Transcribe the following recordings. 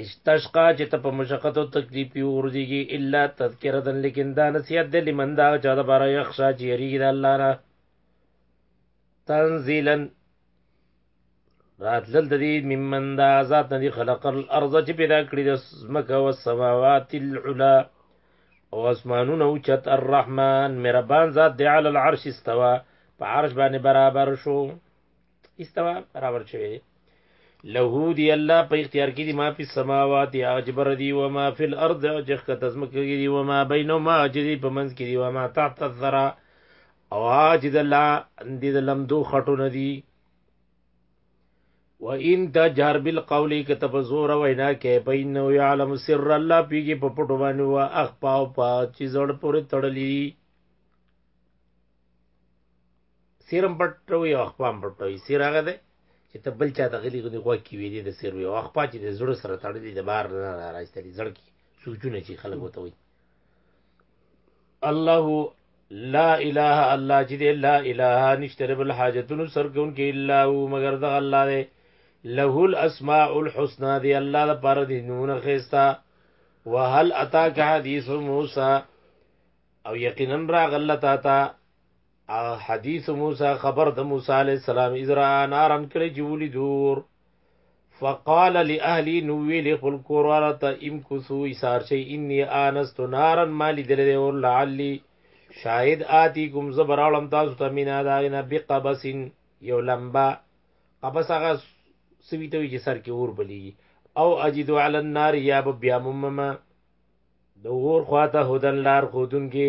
استشقا چې ته په مشقت او تکلیف یو ورځيږي الا تذکرہ دن لیکن دا نصیحت دی لمن دا چا د بارا یخشا چې یریږي د الله نه تنزیلا راتلل د دې ممن دا ذات نه خلق الارض چې پیدا کړی د سمکه او السماوات العلا او اسمانونه او چت الرحمن مهربان ذات دی علی العرش استوا په عرش باندې برابر شو استوا برابر شوی دی له دی الله په اختیار کې دی ما په سماوات یا اجبر دی و ما فی الارض جخ کت از مکه کې دی و ما بینهما جدی په منځ کې دی و ما تحت الذرا او اج د لا اندی د لمدو خټو ندی و ان تجهر بالقول کتب زور وینا کې بینه یعلم سر الله پیږي په پټو باندې وا اخ پاو پا چې زړ پورې تړلی سیرم پټوي او خپام پټوي سیر هغه دی چې ته بل چا ته غلي غلي غوږ کې ویدې د سیر وي او خپا چې د زړه سره تړلې د بار نه را راستلې زړه کې سوچونه چې خلک وته وي الله لا اله الله چې دی لا اله نشته رب الحاجتونو سرګون کې الا هو مگر د الله دی له الاسماء الحسنا دی الله د پاره دی نمونه خيستا وهل اتاک حدیث موسی او یقینا راغلتا تا حدیث موسی خبر د موسی علی السلام اذرا نارن کړي چې ولي دور فقال لاهلی نو ویل خپل کورواله ته ام کوسو ایثار شي انی انست نارن مالی دلې اور لعلی شاید آتی کوم زبر علم تاسو ته مینا دا نه بقبسن یو لمبا قبس هغه سوي ته چې سر کې اور بلی او اجد علی النار یا بیا ممما د اور خواته هدن لار خودن کې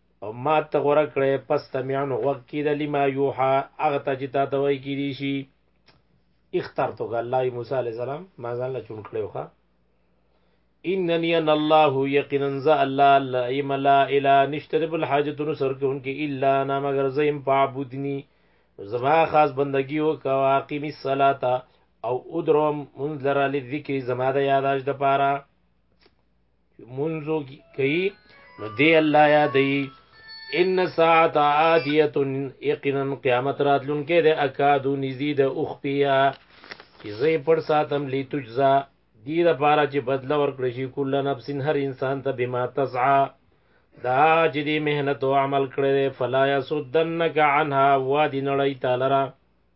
او ما ته غوره کړی پس ته میانو غوږ کې د لما یوحا هغه ته چې تا ته وایي کېدی شي اختر تو که الله موسی علیه السلام ما ځان له چون کړی وخه اننی ان الله یقینا ز الله لا ایم لا اله نشتر بل حاجتونو سر کې انکه الا انا مگر زیم پعبودنی زما خاص بندگی او کا واقیم الصلاه او ادرم منذر للذکر زما د یاداش د پاره منځو کوي نو دی الله یادوي ان ساعت آتیت یقینا قیامت راتلونکې د اکادو نزی د اخپیا چې زه پر ساتم لیتجزا دی د پاره چې بدله ورکړي شي کله نفس هر انسان ته بما تسعى دا چې دی مهنت او عمل کړي فلا يسدنك عنها وادي نړۍ تعالی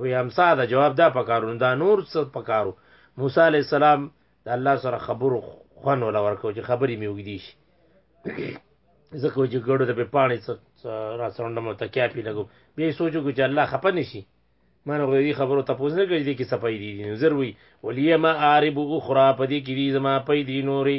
وی همسا دا جواب دا پکارو دا نور څه پکارو موسی علی السلام د الله سره خبرو خون ولا ورکو چې خبرې مې وګدي شي زکه چې ګړو د په پانی څه را سرنده مو تکیا پی لګو به سوچو چې الله خپه نشي مانه غو دې خبرو ته پوز نه کوي دې کې صفای دي نظر وی ولیه ما عارب اخرى په دې کې دې زما پې دې نوري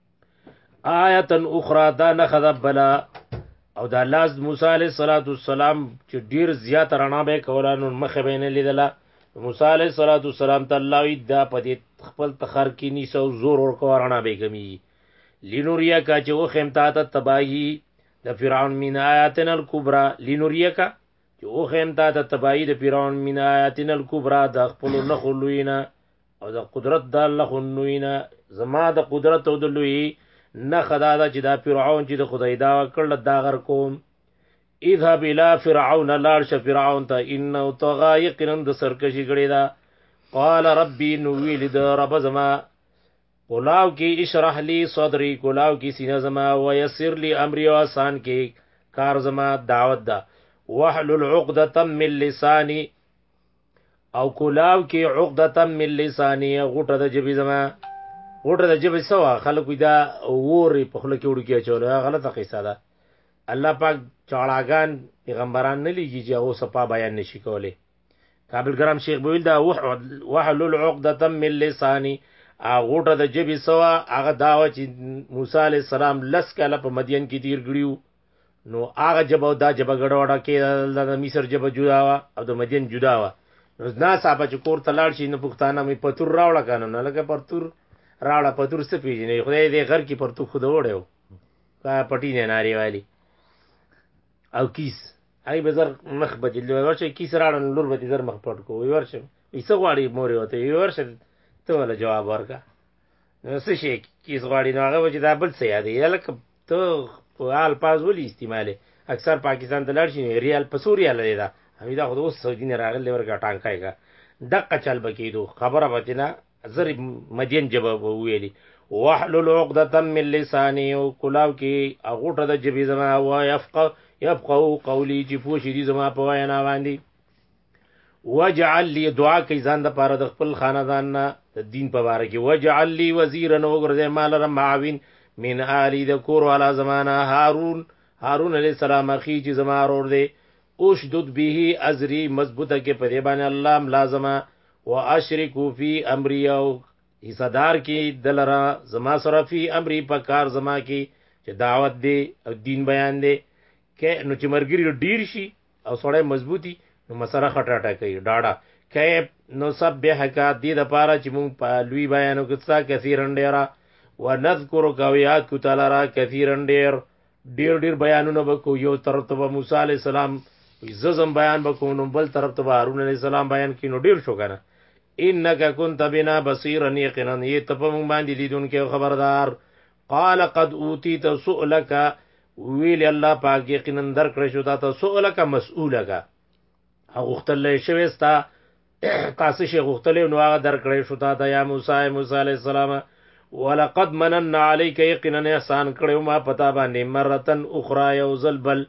آیتا اخرى دا نه خذا بلا او دا لاس موسی علیہ الصلوۃ والسلام چې ډیر زیات رڼا به کولا نو مخه به نه لیدله موسی علیہ الصلوۃ والسلام ته الله وی دا په دې خپل تخر کې نیسو زور ور کو رڼا به کمی لینوریا کا چې او خمتا ته تباہی د فرعون مین آیاتن الکبرى لینوریا کا چې او خمتا ته تباہی د فرعون مین آیاتن الکبرى د خپل نخلوینا او د قدرت د الله خنوی نه زما د قدرت او د لوی نه خدا دا چې دا فرعون چې د خدای دا کړل دا غر کوم اذهب الى فرعون لار ش فرعون ته انه طغى يقينا د سرکشي کړي دا قال ربي نو ویل د رب زما کلاو کې اشرح لي صدري کلاو کې سینه زما ويسر لي امري او آسان کې کار زما دعوت دا وحلل عقده من لساني او کولاو کې عقدتا من لسانی غټه د جبی زما غټه د جبی سوا خلکو دا ووري په خله کې وړکی چول غلطه قصه ده الله پاک چاړاګان پیغمبران نه لګي چې هغه صفه بیان نشي کولی کابل ګرام شیخ بویل دا وحلل عقدتا من لسانی غټه د جبی سوا هغه داوا چې موسی علی السلام لس کاله په مدین کې تیر ګړیو نو هغه جبه او دا جبه ګډوډه کېدل د مصر جبه جدا وه او د مدین جدا وه نو نا صاحب چې کور ته لاړ شي نو پښتانه مې پتور راوړه کنه نه لکه پرتور راوړه پتور څه پیژنې خدای دې غر کې پرتو خود وړو کا پټی نه ناری والی او کیس هغه به زر مخ بدل ورشه کیس راړن لور به زر مخ پټ کو ورشه ایسه غواړي مور وته ورشه ته ولا جواب ورکا نو څه شي کیس غواړي نو هغه به دا بل څه یادې لکه ته ریال پاز ولې استعمالې اکثر پاکستان ته لاړ شي ریال په څو ریاله دی دا همي دا خو د اوس سعودي نه راغلی ورکه ټانکای کا دقه چل به کېدو خبره به تېنه زر مدین جبه به ویلي واحلل عقدة من لساني او کلاو کې غوټه د جبې زما وایفقه یفقه قولی چې پوه شي دي زما په وینا باندې وجعل لي دعا کوي ځان د پاره د خپل خاندان نه د دین په باره کې وجعل لي وزیرا وګرځي مال را معاون من آلی د کور والا زمانہ هارون هارون علی السلام اخی چې زما ورور دی اشدد به ازری مضبوطه کې په دې باندې الله ملازمه واشرکو فی امری او حصہ دار کې دلرا زما سره فی امری په کار زما کې چې دعوت دی او دین بیان دی کې نو چې مرګری ډیر شي او سړی مضبوطی نو مسره خټاټه کوي ډاډه کای نو سب به حقا دې د پاره چې مونږ په لوی بیانو کې څا کثیرن ډیرا ونذکر کو یاد کو تعالی را کثیرن ډیر ډیر ډیر بیانونه وکړو یو طرف ته موسی علی السلام ززم بیان وکړو نو بل طرف ته هارون علی السلام بیان کینو ډیر شو کنه انک كنت بنا بصيرا يقينا یې تپم باندې لیدونکو خبردار قال قد اوتیت سؤلک وویل، الله پاک یقینا درکړی شو تا ته سؤلک مسئولک او غوښتل شوی ستا تاسو شي غوښتل نو هغه درکړی شو تا ته یا موسی موسی علی السلام ولقد مننا عليك يقينا احسان کړو ما پتا باندې مرتن اخرى یو زلبل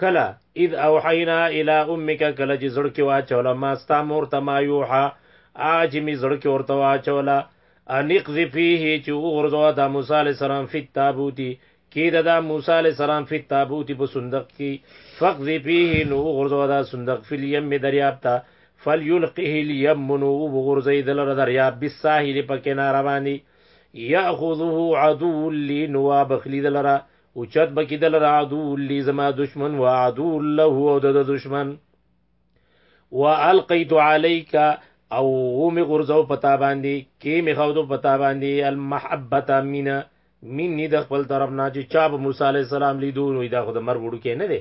کلا اذ اوحینا الى امك کلا چې زړه کې واچولا ما ستا مور ته ما یوحا اج می زړه کې ورته واچولا انقذ فيه چې وګرځوا د موسی عليه السلام فی التابوتی کیده دا موسی علیه السلام فی التابوت په صندوق کی فقذ فيه نو غرزو دا صندوق فی الیم دریاب تا فلیلقه الیم نو غرزی دلر دریاب بالساحل په کناره باندې یاخذه عدو لی نوا بخلی دلرا او چت بکی دلرا عدو لی زما دشمن و عدو له او د دشمن و القیت علیک او می غرزو پتا باندې کی می خودو پتا باندې المحبت مینا مني د خپل طرف نه چې چا به موسی علی السلام لیدو نو دا خو د مرګ وړوکی نه دی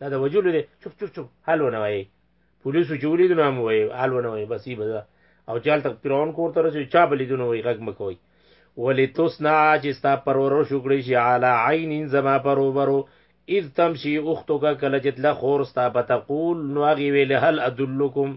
دا د وجلو دی چپ چپ چپ حل ونه وایي پولیسو چې ولیدو نو هم وایي حل ونه وایي بس یې به او چې هلته فرعون کور ته رسېږي چا به لیدو نو وایي غږ مه کوئ ولې تصنع چې ستا پرورش وکړي شي علی عین زما پروبرو اذ تمشي اختک کله چې تله خور ستا په تقول نو هغې ویلې هل ادلکم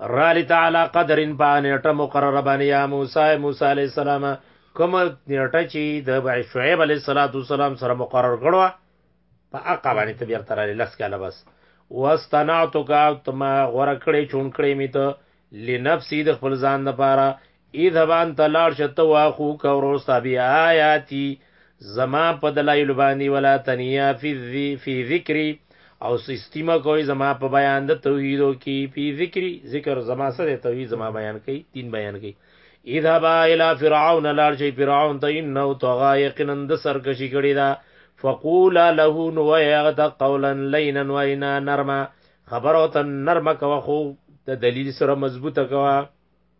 رالی تعالی قدرن په نیټه مقرره باندې یا موسی موسی علی السلام کوم نیټه چې د شعیب علی السلام سره مقرر کړو په اقا باندې ته بیرته رالی لس کاله بس واستنعتک تما غره کړې چون کړې می ته لنفسي د خپل ځان لپاره اذهب انت لاړ شه ته واخوک وروستا بیا آیاتی زما په دلایل باندې ولا تنیا فی ذی فی ذکری او سیستم کوي زما په بیان د توحید او کی فی ذکری ذکر زما سره توحید زما بیان کوي دین بیان کوي اذهب الى فرعون لاړ شي فرعون ته انه طغى یقینا د سرکشي کړي دا فقول له نو یغت قولا لینا وینا نرمه خبرو ته نرمه کوه خو د دلیل سره مضبوطه کوه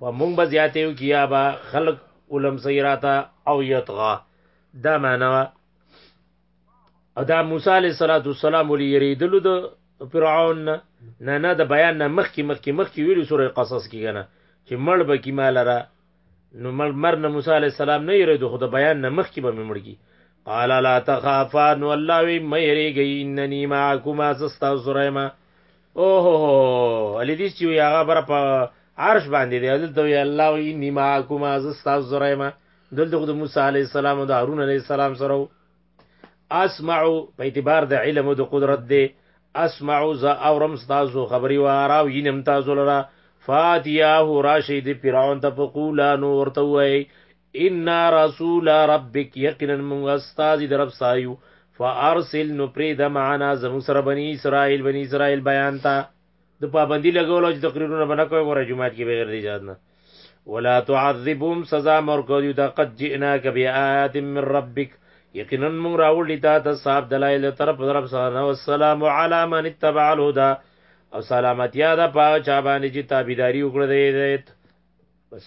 په مونږ به زیاته یو کیا به خلق علم سیراتا او یطغا دا معنا او دا موسی علیہ الصلوۃ والسلام ولې یریدلو د فرعون نه نه د بیان نه مخ کی مخ کی مخ کی ویلو سورې قصص کې کنه چې مړ به کی مال را نو مړ مر نه موسی علیہ السلام نه یریدو خو د بیان نه مخ کی به مړ کی قال لا تخافا نو الله وی مې ریږي اننی معکما سستا سورما اوه علي دې چې وي هغه بر په عرش باندې دی دلته وی الله وی انی معکم از استاذ زرایما دلته خود موسی علی السلام او هارون علی السلام سره اسمع په اعتبار د علم او د قدرت دی اسمع ز اورم تاسو خبري و اراو ینم تاسو لرا فاتیاه راشد فرعون ته فقولا نور ته وای انا رسول ربک یقینا موږ استاذ در رب سایو فارسل نو پرې د معنا زموږ سره بنی اسرائیل بنی اسرائیل بیان تا د پابندی لګولو چې تقریرونه بنه کوي ګوره جمعات کې بغیر د اجازه نه ولا تعذبهم سزا مرکو دی دا قد جئناک بیاات من ربک یقینا موږ راوړی تا ته صاحب دلایل طرف طرف سره او السلام علی من اتبع الهدى او سلامتی ده پاو چا باندې چې تابعداري وکړه دی بس